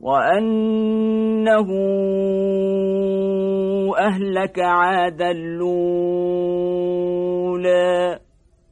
وأنه أهلك عادا لولا